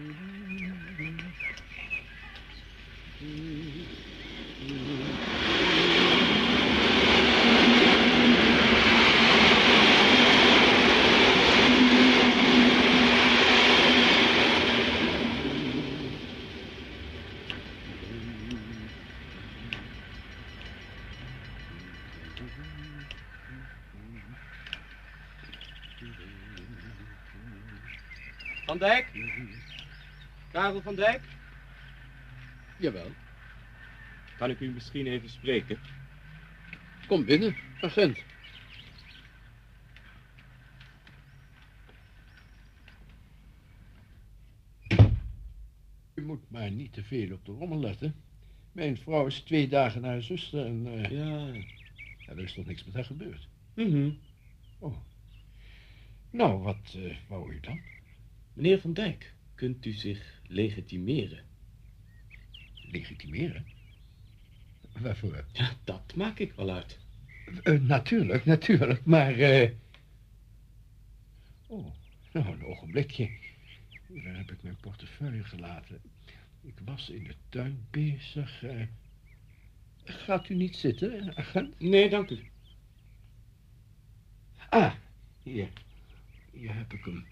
Van Karel van Dijk? Jawel. Kan ik u misschien even spreken? Kom binnen, agent. U moet maar niet te veel op de rommel letten. Mijn vrouw is twee dagen naar haar zuster en eh, Ja. ja, er is toch niks met haar gebeurd. Mhm. Nou, wat eh, wou u dan? Meneer van Dijk, kunt u zich legitimeren? Legitimeren? Waarvoor? Ja, dat maak ik wel uit. Eh, natuurlijk, natuurlijk, maar... eh, Oh, nou, een ogenblikje. Daar heb ik mijn portefeuille gelaten. Ik was in de tuin bezig. eh. Gaat u niet zitten, agent? Nee, dank u. Ah, hier. Hier heb ik hem.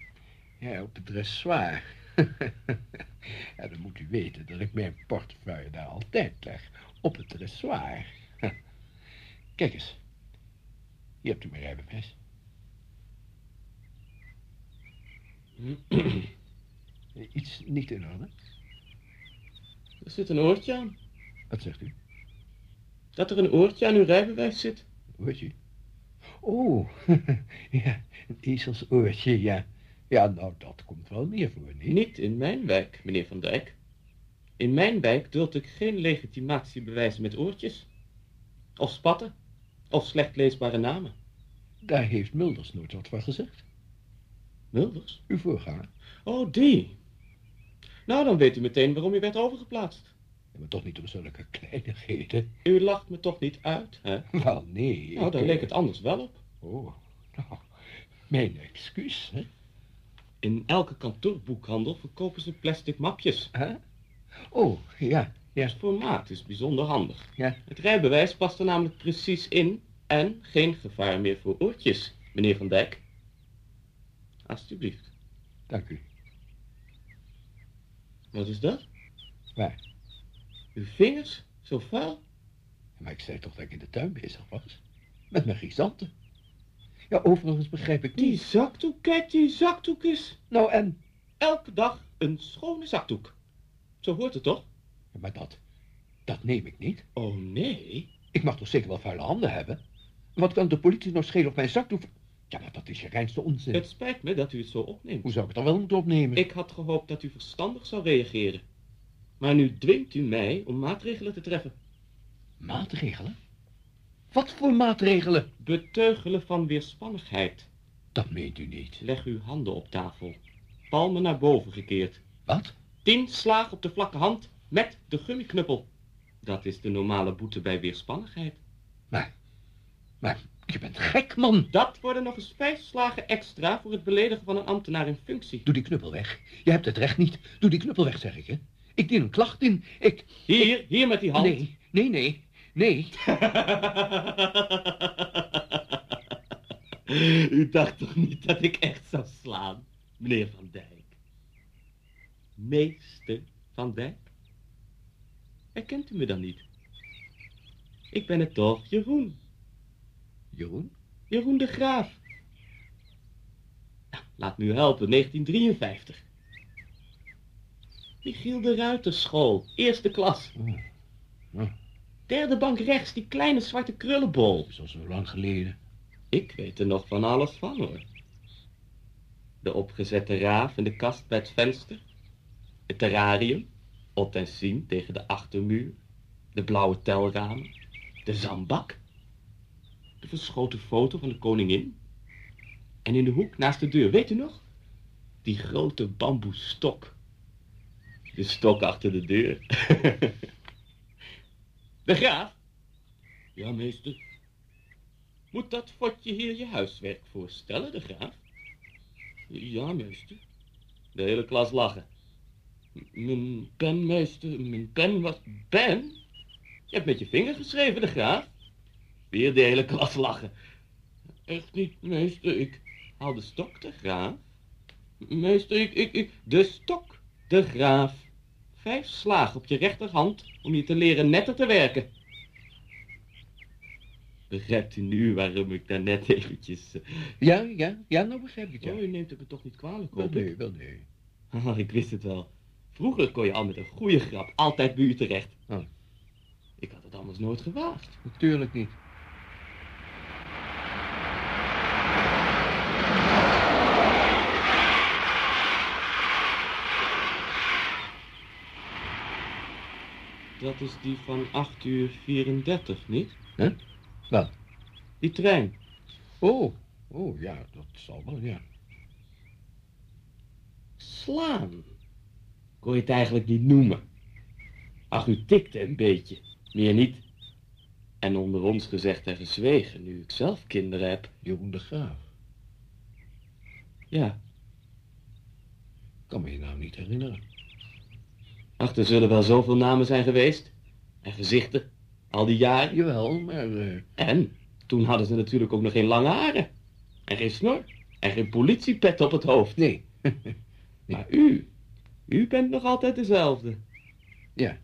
Ja, op het dressoir. ja, dan moet u weten dat ik mijn portefeuille daar altijd leg. Op het dressoir. Kijk eens. Hier hebt u mijn rijbewijs. Iets niet in orde? Er zit een oortje aan. Wat zegt u? Dat er een oortje aan uw rijbewijs zit. Oortje? Oh, ja, een ezelsoortje, ja. Ja, nou, dat komt wel meer voor, niet? Niet in mijn wijk, meneer van Dijk. In mijn wijk duld ik geen legitimatiebewijzen met oortjes. Of spatten. Of slecht leesbare namen. Daar heeft Mulders nooit wat van gezegd. Mulders? Uw voorganger. Oh, die. Nou, dan weet u meteen waarom u werd overgeplaatst. Maar toch niet om zulke kleinigheden. U lacht me toch niet uit, hè? Wel, nee. Nou, daar ik, leek eh, het anders wel op. Oh, nou, mijn excuus, hè? In elke kantoorboekhandel verkopen ze plastic mapjes. Huh? Oh, ja, ja. Het formaat is bijzonder handig. Ja. Het rijbewijs past er namelijk precies in en geen gevaar meer voor oortjes, meneer Van Dijk. Alsjeblieft. Dank u. Wat is dat? Waar? Uw vingers? Zo vuil? Maar ik zei toch dat ik in de tuin bezig was? Met mijn grisanten. Ja, overigens begrijp ik Die zakdoek, kijk, die zakdoek is Nou, en? elke dag een schone zakdoek. Zo hoort het toch? Ja, maar dat, dat neem ik niet. Oh nee. Ik mag toch zeker wel vuile handen hebben? Wat kan de politie nou schelen op mijn zakdoek? Ja, maar dat is je reinste onzin. Het spijt me dat u het zo opneemt. Hoe zou ik het dan wel moeten opnemen? Ik had gehoopt dat u verstandig zou reageren. Maar nu dwingt u mij om maatregelen te treffen. Maatregelen? Wat voor maatregelen? Beteugelen van weerspannigheid. Dat meent u niet. Leg uw handen op tafel. Palmen naar boven gekeerd. Wat? Tien slagen op de vlakke hand met de gummiknuppel. Dat is de normale boete bij weerspannigheid. Maar, maar je bent gek, man. Dat worden nog eens vijf slagen extra voor het beledigen van een ambtenaar in functie. Doe die knuppel weg. Je hebt het recht niet. Doe die knuppel weg, zeg ik, hè. Ik dien een klacht in. Ik... Hier, hier met die hand. Nee, nee, nee, nee. U dacht toch niet dat ik echt zou slaan, meneer Van Dijk? Meester Van Dijk? Herkent u me dan niet? Ik ben het toch, Jeroen. Jeroen? Jeroen de Graaf. Nou, laat me u helpen, 1953. Michiel de Ruiterschool, eerste klas. Oh, oh, Derde bank rechts, die kleine zwarte krullenbol. dat is al zo lang geleden. Ik weet er nog van alles van, hoor. De opgezette raaf in de kast bij het venster. Het terrarium. Ot en Sien tegen de achtermuur. De blauwe telramen. De zandbak. De verschoten foto van de koningin. En in de hoek naast de deur, weet u nog? Die grote bamboestok. De stok achter de deur. De graaf? Ja, meester. Moet dat fotje hier je huiswerk voorstellen, de graaf? Ja, meester. De hele klas lachen. Mijn pen, meester, mijn pen was... Pen? Je hebt met je vinger geschreven, de graaf. Weer de hele klas lachen. Echt niet, meester, ik haal de stok, de graaf. Meester, ik, ik, ik... De stok, de graaf. Vijf slagen op je rechterhand om je te leren netter te werken. Begrijpt u nu waarom ik daar net eventjes... eh, Ja, ja, ja, nou begrijp ik het, ja. Oh, u neemt het me toch niet kwalijk, Wel ik? nee, wel nee. Oh, ik wist het wel. Vroeger kon je al met een goede grap altijd bij u terecht. Oh. Ik had het anders nooit gewaagd. Natuurlijk niet. Dat is die van 8 uur 34, niet? Hè? Wat? Die trein. Oh, oh ja, dat zal wel, ja. Slaan. Kon je het eigenlijk niet noemen. Ach, u tikte een beetje. Meer niet. En onder ons gezegd en gezwegen, nu ik zelf kinderen heb. Jeroen de Graaf. Ja, Kan me je nou niet herinneren. Ach, er zullen wel zoveel namen zijn geweest. En gezichten. Al die jaren. Jawel, maar eh, En toen hadden ze natuurlijk ook nog geen lange haren. En geen snor. En geen politiepet op het hoofd. nee. Maar u, u bent nog altijd dezelfde. Ja.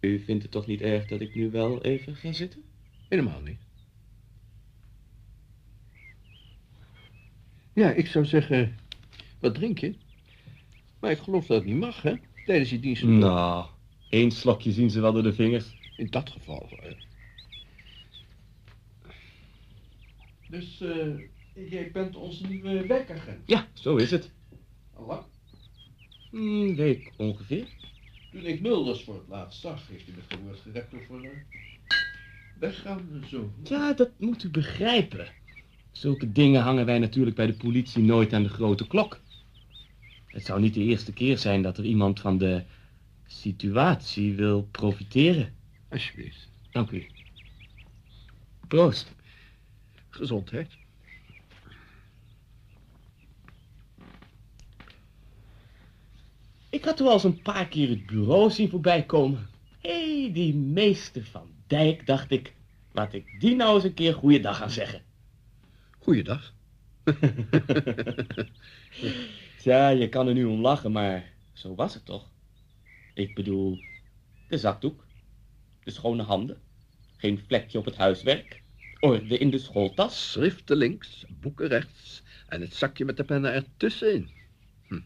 U vindt het toch niet erg dat ik nu wel even ga zitten? Helemaal niet. Ja, ik zou zeggen, wat drink je? Maar ik geloof dat het niet mag, hè? Tijdens je dienst. Nou, één slokje zien ze wel door de vingers. In dat geval. eh. Dus eh, jij bent onze nieuwe werkagent. Ja, zo is het. Allang. Een week ongeveer. Toen ik Mulders voor het laatst zag, heeft hij me geen woord gerekt over eh, weggaan en zo. Ja, dat moet u begrijpen. Zulke dingen hangen wij natuurlijk bij de politie nooit aan de grote klok. Het zou niet de eerste keer zijn dat er iemand van de situatie wil profiteren. Alsjeblieft. Dank u. Proost. Gezondheid. Ik had u al eens een paar keer het bureau zien voorbij komen. Hé, hey, die meester van Dijk, dacht ik. Laat ik die nou eens een keer goeiedag gaan zeggen. Goeiedag. Tja, je kan er nu om lachen, maar zo was het toch? Ik bedoel, de zakdoek, de schone handen, geen vlekje op het huiswerk, orde in de schooltas. Schriften links, boeken rechts en het zakje met de pennen ertussenin. Hm.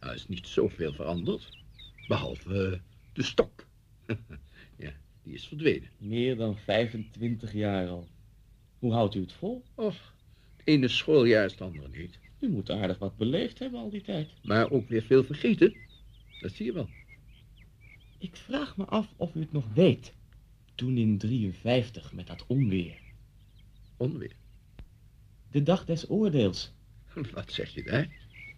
Er is niet zoveel veranderd. Behalve eh, de stok. ja, die is verdwenen. Meer dan 25 jaar al. Hoe houdt u het vol? Och, het ene schooljaar is het andere niet. U moet aardig wat beleefd hebben al die tijd. Maar ook weer veel vergeten. Dat zie je wel. Ik vraag me af of u het nog weet. Toen in 53 met dat onweer. Onweer. De dag des oordeels. Wat zeg je daar?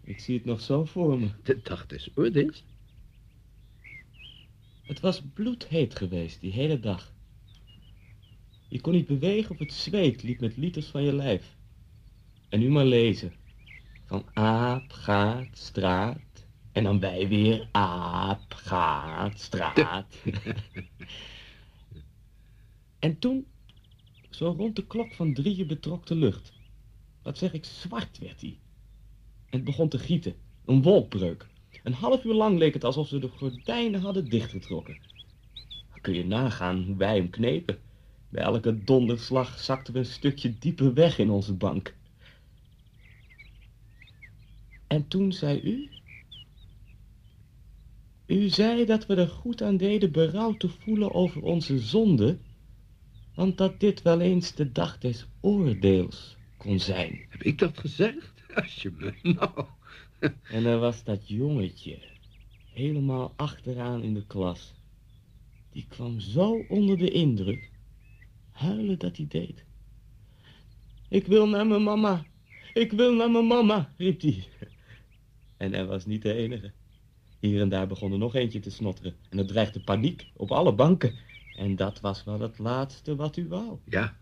Ik zie het nog zo voor me. De dag des oordeels? Het was bloedheet geweest die hele dag. Je kon niet bewegen of het zweet liep met liters van je lijf. En nu maar lezen. Van aap gaat straat. En dan wij weer aap gaat straat. en toen, zo rond de klok van drieën betrok de lucht. Wat zeg ik, zwart werd die. En het begon te gieten. Een wolkbreuk. Een half uur lang leek het alsof ze de gordijnen hadden dichtgetrokken. Kun je nagaan hoe wij hem knepen. Bij elke donderslag zakten we een stukje dieper weg in onze bank. En toen zei u... U zei dat we er goed aan deden berouw te voelen over onze zonde... want dat dit wel eens de dag des oordeels kon zijn. Heb ik dat gezegd? Als je me... Nou... En er was dat jongetje, helemaal achteraan in de klas. Die kwam zo onder de indruk, huilen dat hij deed. Ik wil naar mijn mama, ik wil naar mijn mama, riep hij. En hij was niet de enige. Hier en daar begon er nog eentje te snotteren en er dreigde paniek op alle banken. En dat was wel het laatste wat u wou. Ja,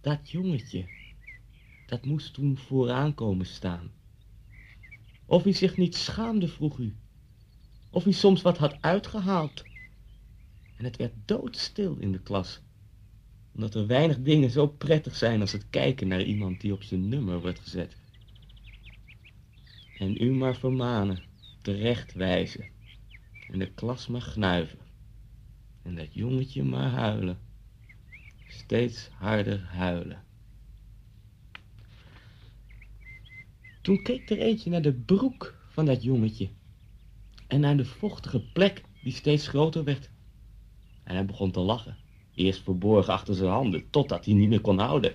Dat jongetje, dat moest toen vooraan komen staan. Of hij zich niet schaamde, vroeg u. Of hij soms wat had uitgehaald. En het werd doodstil in de klas. Omdat er weinig dingen zo prettig zijn als het kijken naar iemand die op zijn nummer wordt gezet. En u maar vermanen, terechtwijzen. En de klas maar gnuiven. En dat jongetje maar huilen. Steeds harder huilen. Toen keek er eentje naar de broek van dat jongetje. En naar de vochtige plek die steeds groter werd. En hij begon te lachen. Eerst verborgen achter zijn handen, totdat hij niet meer kon houden.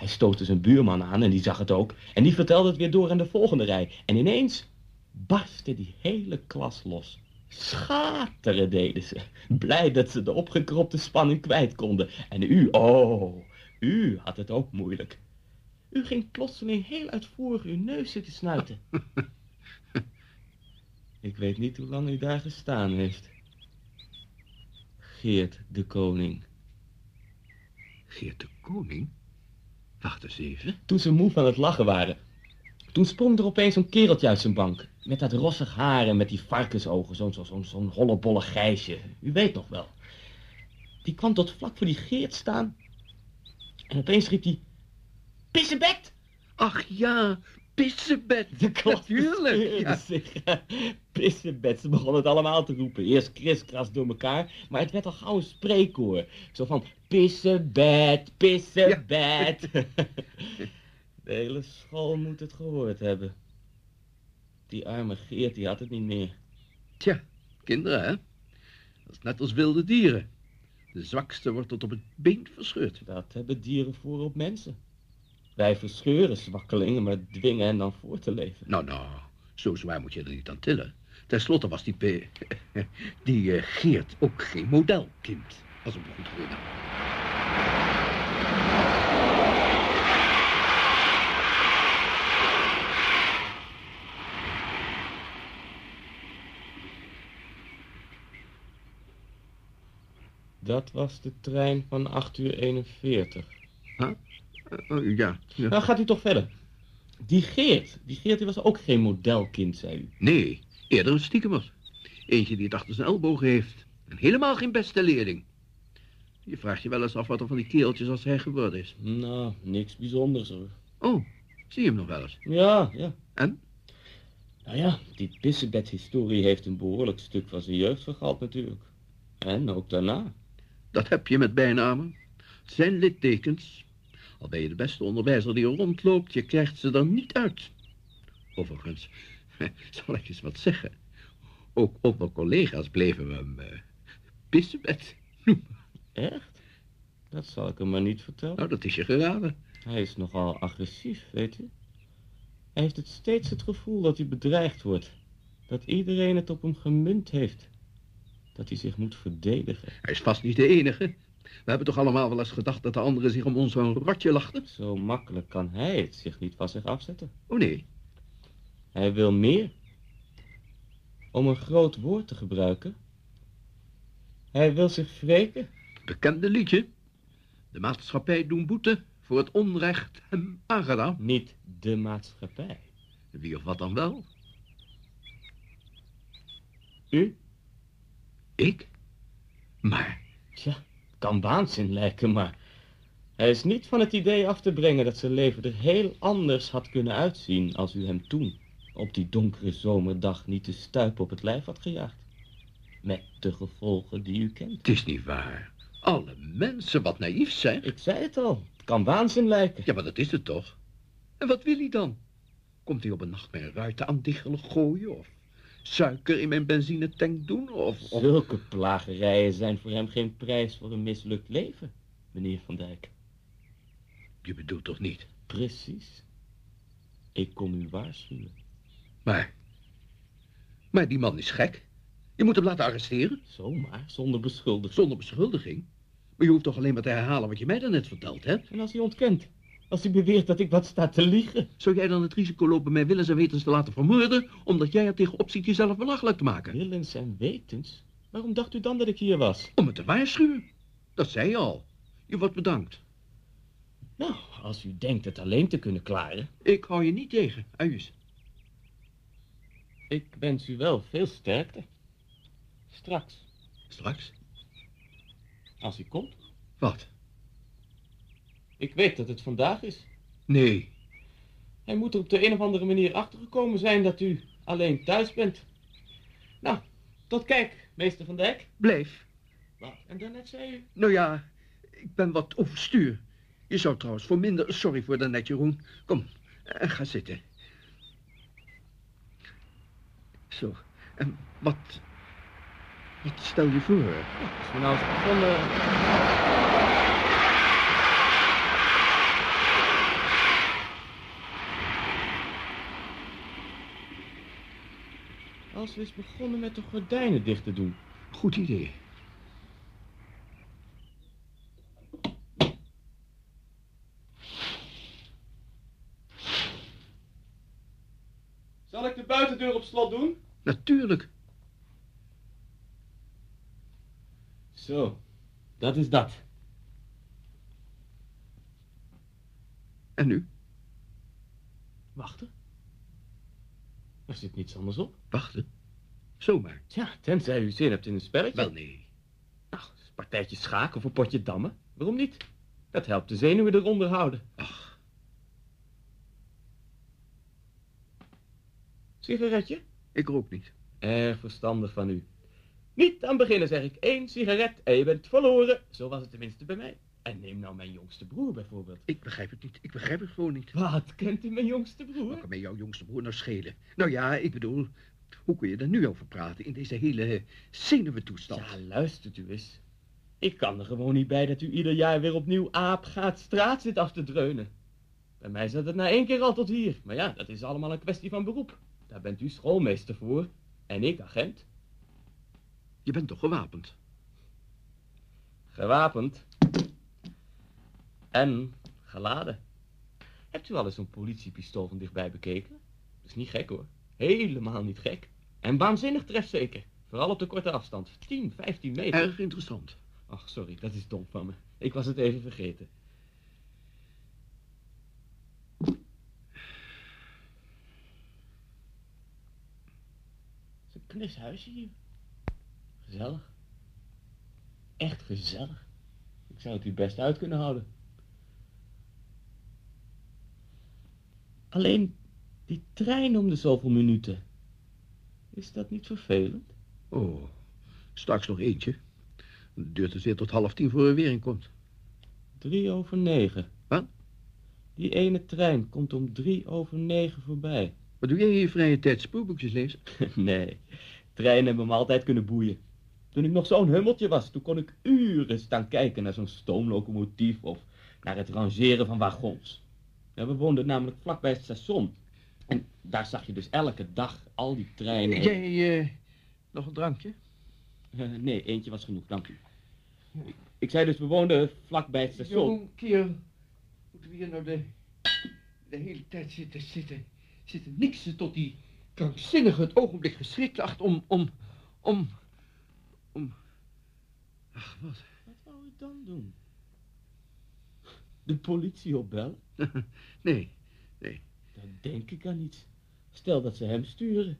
Hij stootte zijn buurman aan en die zag het ook. En die vertelde het weer door aan de volgende rij. En ineens barstte die hele klas los. Schateren deden ze. Blij dat ze de opgekropte spanning kwijt konden. En u, oh, u had het ook moeilijk. U ging plotseling heel uitvoerig uw neus zitten snuiten. Ik weet niet hoe lang u daar gestaan heeft. Geert de Koning. Geert de Koning? Wacht eens even. Toen ze moe van het lachen waren. Toen sprong er opeens een kereltje uit zijn bank. Met dat rossig haar en met die varkensogen. Zo'n zo, hollebolle gijsje. U weet nog wel. Die kwam tot vlak voor die Geert staan. En opeens riep hij... Pissebed! Ach ja, pissebed. De klas Natuurlijk, ja. Pissebed, ze begonnen het allemaal te roepen. Eerst kriskras door elkaar, maar het werd al gauw een spreekkoor. Zo van, pissebed, pissebed. De hele school moet het gehoord hebben. Die arme Geert, die had het niet meer. Tja, kinderen, hè? Dat is net als wilde dieren. De zwakste wordt tot op het been verscheurd. Dat hebben dieren voor op mensen. Wij verscheuren zwakkelingen, maar dwingen hen dan voor te leven. Nou, nou, zo zwaar moet je er niet aan tillen. Ten slotte was die, P- die eh, Geert ook geen modelkind, als ik me goed herinner. Dat was de trein van 8 uur 41. Eh, oh, ja, ja. Nou, gaat u toch verder. Die Geert, die Geert die was ook geen modelkind, zei u. Nee, eerder een stiekemers. Eentje die het achter zijn ellebogen heeft. En helemaal geen beste leerling. Je vraagt je wel eens af wat er van die keeltjes als hij geworden is. Nou, niks bijzonders hoor. Oh, zie je hem nog wel eens? Ja, ja. En? Nou ja, die pissebed-historie heeft een behoorlijk stuk van zijn jeugd vergald natuurlijk. En ook daarna. Dat heb je met bijnamen. Het zijn littekens. Al ben je de beste onderwijzer die er rondloopt, je krijgt ze er niet uit. Overigens, zal ik eens wat zeggen. Ook onder collega's bleven we hem uh, pissebed noemen. Echt? Dat zal ik hem maar niet vertellen. Nou, dat is je geraden. Hij is nogal agressief, weet u. Hij heeft het steeds het gevoel dat hij bedreigd wordt. Dat iedereen het op hem gemunt heeft. Dat hij zich moet verdedigen. Hij is vast niet de enige. We hebben toch allemaal wel eens gedacht dat de anderen zich om ons een rotje lachten? Zo makkelijk kan hij het zich niet van zich afzetten. Oh nee, Hij wil meer. Om een groot woord te gebruiken. Hij wil zich wreken. bekende liedje. De maatschappij doen boete voor het onrecht hem aangedaan. Niet de maatschappij. Wie of wat dan wel? U? Ik? Maar, Tja, kan waanzin lijken, maar... Hij is niet van het idee af te brengen dat zijn leven er heel anders had kunnen uitzien als u hem toen, op die donkere zomerdag, niet te stuip op het lijf had gejaagd. Met de gevolgen die u kent. het is niet waar. Alle mensen wat naïef zijn. Ik zei het al, het kan waanzin lijken. Ja, maar dat is het toch? En wat wil hij dan? Komt hij op een nacht mijn ruiten aan diggelen gooien? Of suiker in mijn benzinetank doen? Of, of... Zulke plagerijen zijn voor hem geen prijs voor een mislukt leven, meneer Van Dijk. Je bedoelt toch niet? Precies. Ik kom u waarschuwen. Maar, maar die man is gek. Je moet hem laten arresteren, Zomaar, zonder beschuldiging. zonder beschuldiging. Maar je hoeft toch alleen maar te herhalen wat je mij daarnet verteld hebt? En als hij ontkent? Als u beweert dat ik wat sta te liegen. Zou jij dan het risico lopen mij willens en wetens te laten vermoorden, omdat jij er tegenop ziet jezelf belachelijk te maken? Willens en wetens? Waarom dacht u dan dat ik hier was? Om me te waarschuwen. Dat zei je al. Je wordt bedankt. Nou, als u denkt het alleen te kunnen klaren. Ik hou je niet tegen, Uis. Ik wens u wel veel sterkte. Straks, Straks? als u komt. Wat? Ik weet dat het vandaag is. Nee. Hij moet er op de een of andere manier achtergekomen zijn dat u alleen thuis bent. Nou, tot kijk, meester Van Dijk. Blijf. Wat? En daarnet zei u... Nou ja, ik ben wat overstuur. Je zou trouwens voor minder... Sorry voor daarnet, Jeroen. Kom, eh, ga zitten. Zo, en wat... Wat stel je voor? Als we nou begonnen... Als we eens begonnen met de gordijnen dicht te doen. Goed idee. Zal ik de buitendeur op slot doen? Natuurlijk. Zo, dat is dat. En nu? Wachten. Er zit niets anders op. Wachten. Zomaar. Tja, tenzij u zin hebt in een spelletje. Wel, nee. Nou, een partijtje schaken of een potje dammen. Waarom niet? Dat helpt de zenuwen eronder houden. Ach, Sigaretje? ik rook niet. Erg verstandig van u. Niet aan beginnen, zeg ik. Eén sigaret en je bent verloren. Zo was het tenminste bij mij. En neem nou mijn jongste broer bijvoorbeeld. Ik begrijp het niet. Ik begrijp het gewoon niet. Wat, kent u mijn jongste Wat broer? kan mij jouw jongste broer nou schelen? Nou ja, ik bedoel, hoe kun je er nu over praten in deze hele zenuwentoestand? Ja, luistert u eens. Ik kan er gewoon niet bij dat u ieder jaar weer opnieuw aap gaat straat zit af te dreunen. Bij mij zat het na één keer al tot hier. Maar ja, dat is allemaal een kwestie van beroep. Daar bent u schoolmeester voor. En ik agent. Je bent toch gewapend? Gewapend. En geladen. Hebt u al eens een politiepistool van dichtbij bekeken? Dat is niet gek hoor. Helemaal niet gek. En waanzinnig trefzeker. Vooral op de korte afstand. 10, 15 meter. Erg interessant. Ach, sorry, dat is dom van me. Ik was het even vergeten. Het is een knishuisje hier. Gezellig. Echt gezellig. Ik zou het hier best uit kunnen houden. Alleen die trein om de zoveel minuten. Is dat niet vervelend? Oh, straks nog eentje. Het duurt dus weer tot half tien voor er weer in komt. Drie over negen. Wat? Die ene trein komt om drie over negen voorbij. Wat doe jij in je vrije tijd? Spoorboekjes lezen? nee, treinen hebben me altijd kunnen boeien. Toen ik nog zo'n hummeltje was, toen kon ik uren staan kijken naar zo'n stoomlocomotief of naar het rangeren van wagons. Ja, we woonden namelijk vlakbij het station. En daar zag je dus elke dag al die treinen. Jij, eh, nog een drankje? Eh, nee, eentje was genoeg, dank u. Ik, ik zei dus, we woonden vlakbij het station. Jeroen, kerel. Moeten we hier nou de, de hele tijd zitten, zitten, zitten niksen tot die krankzinnige het ogenblik geschikt acht om, om, om, om... Ach, wat? Wat wou ik dan doen? De politie opbellen? nee, Denk ik aan niets. Stel dat ze hem sturen.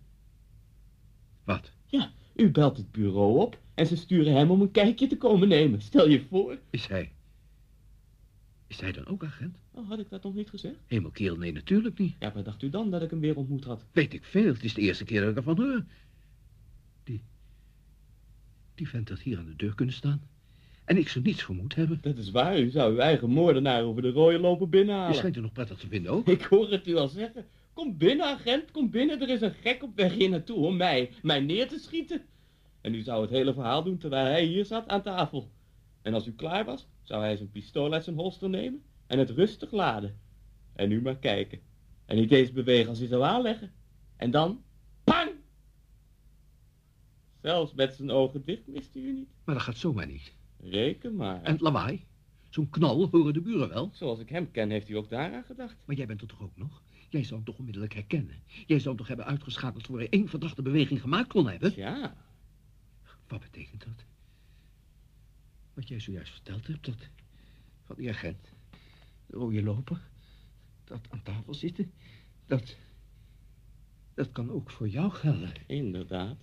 wat? Ja, u belt het bureau op en ze sturen hem om een kijkje te komen nemen. Stel je voor. Is hij... Is hij dan ook agent? Oh, had ik dat nog niet gezegd? Helemaal kerel, nee, natuurlijk niet. Ja, wat dacht u dan dat ik hem weer ontmoet had? Weet ik veel, het is de eerste keer dat ik ervan hoor. Die... Die vent had hier aan de deur kunnen staan. En ik zou niets vermoed hebben. Dat is waar, u zou uw eigen moordenaar over de rode lopen Je binnenhalen. schijnt er nog prettig te vinden ook. Ik hoor het u al zeggen. Kom binnen, agent, kom binnen. Er is een gek op weg hier naartoe om mij, mij neer te schieten. En u zou het hele verhaal doen terwijl hij hier zat aan tafel. En als u klaar was, zou hij zijn pistool uit zijn holster nemen en het rustig laden. En nu maar kijken. En niet eens bewegen als hij zou aanleggen. En dan, pang! Zelfs met zijn ogen dicht miste u niet. Maar dat gaat zomaar niet. Reken maar. En het lawaai? Zo'n knal horen de buren wel. Zoals ik hem ken, heeft hij ook daaraan gedacht. Maar jij bent er toch ook nog? Jij zou hem toch onmiddellijk herkennen? Jij zou hem toch hebben uitgeschakeld voor hij één verdachte beweging gemaakt kon hebben? Ja, Wat betekent dat? Wat jij zojuist verteld hebt, dat... Van die agent. De rode loper. Dat aan tafel zitten. Dat... Dat kan ook voor jou gelden. inderdaad.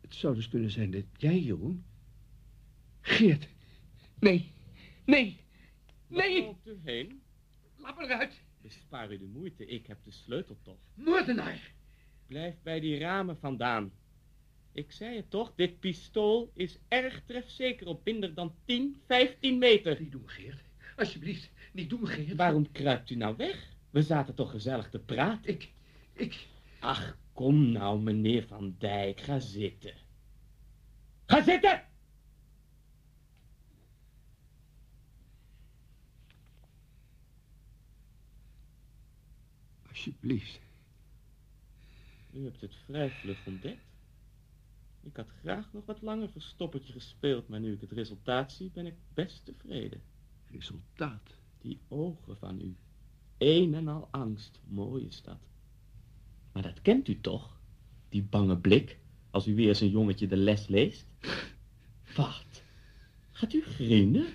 Het zou dus kunnen zijn dat jij, Jeroen... Geert. Nee. Nee. Waar Nee. loopt u heen? Laat me eruit. Bespaar u de moeite, ik heb de sleutel toch. Moordenaar. Blijf bij die ramen vandaan. Ik zei het toch, dit pistool is erg trefzeker op minder dan 10, 15 meter. Niet doen, Geert. Alsjeblieft. Niet doen, Geert. Waarom kruipt u nou weg? We zaten toch gezellig te praten? Ik... Ik... Ach, kom nou, meneer Van Dijk, ga zitten. Ga zitten! Alsjeblieft. U hebt het vrij vlug ontdekt. Ik had graag nog wat langer verstoppertje gespeeld, maar nu ik het resultaat zie, ben ik best tevreden. Resultaat. Die ogen van u. Een en al angst. Mooi is dat. Maar dat kent u toch? Die bange blik, als u weer eens een jongetje de les leest. Wat? Gaat u grienen?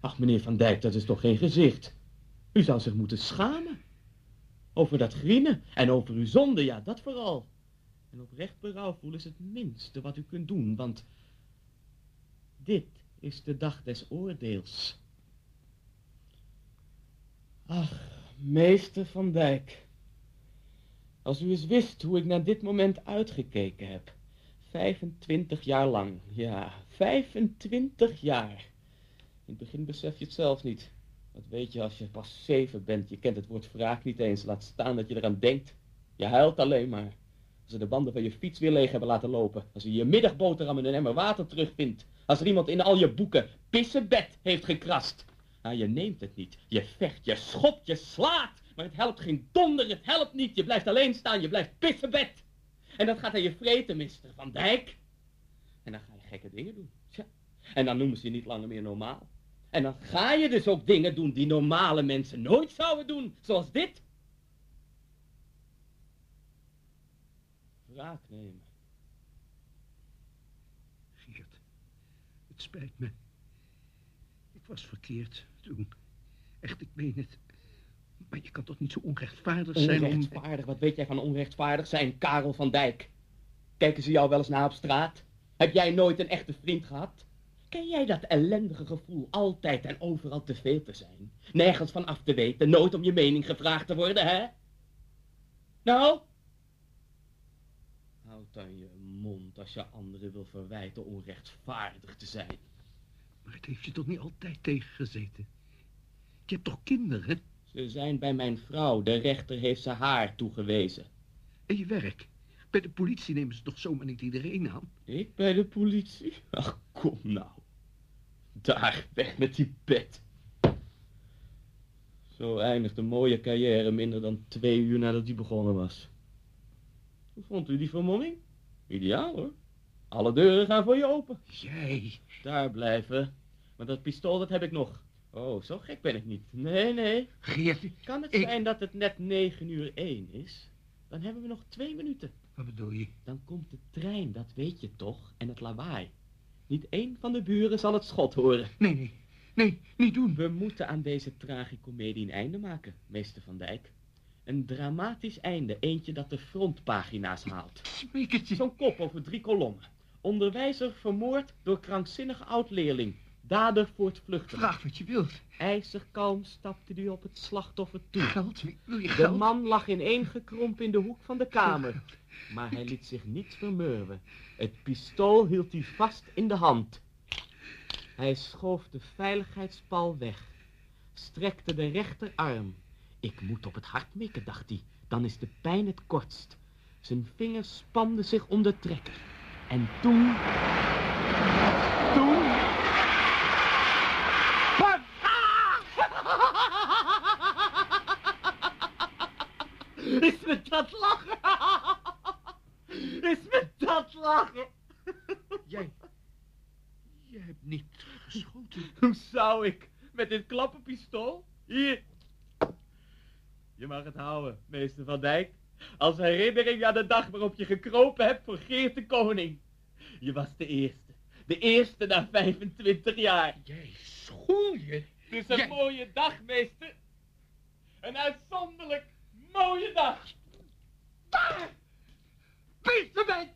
Ach, meneer Van Dijk, dat is toch geen gezicht? U zou zich moeten schamen. Over dat grienen en over uw zonde, ja, dat vooral. En oprecht berouw voelen is het minste wat u kunt doen, want dit is de dag des oordeels. Ach, meester Van Dijk. Als u eens wist hoe ik naar dit moment uitgekeken heb. 25 jaar lang, ja, 25 jaar. In het begin besef je het zelf niet. Weet je als je pas zeven bent. Je kent het woord wraak niet eens. Laat staan dat je eraan denkt. Je huilt alleen maar. Als ze de banden van je fiets weer leeg hebben laten lopen. Als je je middagboterham in een emmer water terugvindt. Als er iemand in al je boeken pissebed heeft gekrast. Nou, je neemt het niet. Je vecht, je schopt, je slaat. Maar het helpt geen donder, het helpt niet. Je blijft alleen staan, je blijft pissebed. En dat gaat aan je vreten, mister Van Dijk. En dan ga je gekke dingen doen. Tja. En dan noemen ze je niet langer meer normaal. En dan ga je dus ook dingen doen die normale mensen nooit zouden doen. Zoals dit. Wraak nemen. Geert. Het spijt me. Ik was verkeerd toen. Echt, ik meen het. Maar je kan toch niet zo onrechtvaardig zijn om... Onrechtvaardig, wat weet jij van onrechtvaardig zijn, Karel van Dijk? Kijken ze jou wel eens na op straat? Heb jij nooit een echte vriend gehad? Ken jij dat ellendige gevoel altijd en overal te veel te zijn? Nergens van af te weten, nooit om je mening gevraagd te worden, hè? Nou? Houd dan je mond als je anderen wil verwijten onrechtvaardig te zijn. Maar het heeft je toch niet altijd tegengezeten? Je hebt toch kinderen? Ze zijn bij mijn vrouw, de rechter heeft ze haar toegewezen. En je werk? Bij de politie nemen ze toch zomaar niet iedereen aan? Ik bij de politie? Ach, kom nou. Daar, weg met die pet. Zo eindigt een mooie carrière minder dan twee uur nadat die begonnen was. Hoe vond u die vermomming? Ideaal hoor. Alle deuren gaan voor je open. Jij? Daar blijven. Maar dat pistool, dat heb ik nog. Oh, zo gek ben ik niet. Nee, nee. Geert, Kan het Ik- zijn dat het net negen uur één is? Dan hebben we nog twee minuten. wat bedoel je? Dan komt de trein, dat weet je toch, en het lawaai. Niet één van de buren zal het schot horen. Nee, nee, nee, niet doen. We moeten aan deze tragicomedie een einde maken, meester Van Dijk. Een dramatisch einde, eentje dat de frontpagina's haalt. Smeek het je. Zo'n kop over drie kolommen. Onderwijzer vermoord door krankzinnige oud-leerling. Dader voortvluchtig. Vraag wat je wilt. IJzerkalm stapte hij op het slachtoffer toe. Geld? Wil je De geld? man lag ineengekrompen in de hoek van de kamer. Maar hij liet zich niet vermurwen. Het pistool hield hij vast in de hand. Hij schoof de veiligheidspal weg. Strekte de rechterarm. Ik moet op het hart mikken, dacht hij. Dan is de pijn het kortst. Zijn vingers spanden zich om de trekker. En toen... Toen... Bam! Is met dat lachen? Is met dat lachen? Jij... Je hebt niet geschoten. Hoe zou ik? met dit klappenpistool? Hier. Je mag het houden, meester Van Dijk. Als herinnering aan de dag waarop je gekropen hebt voor Geert de Koning. Je was de eerste. De eerste na 25 jaar. Jij schoel je. Het is een Jij- mooie dag, meester. Een uitzonderlijk mooie dag. beat the men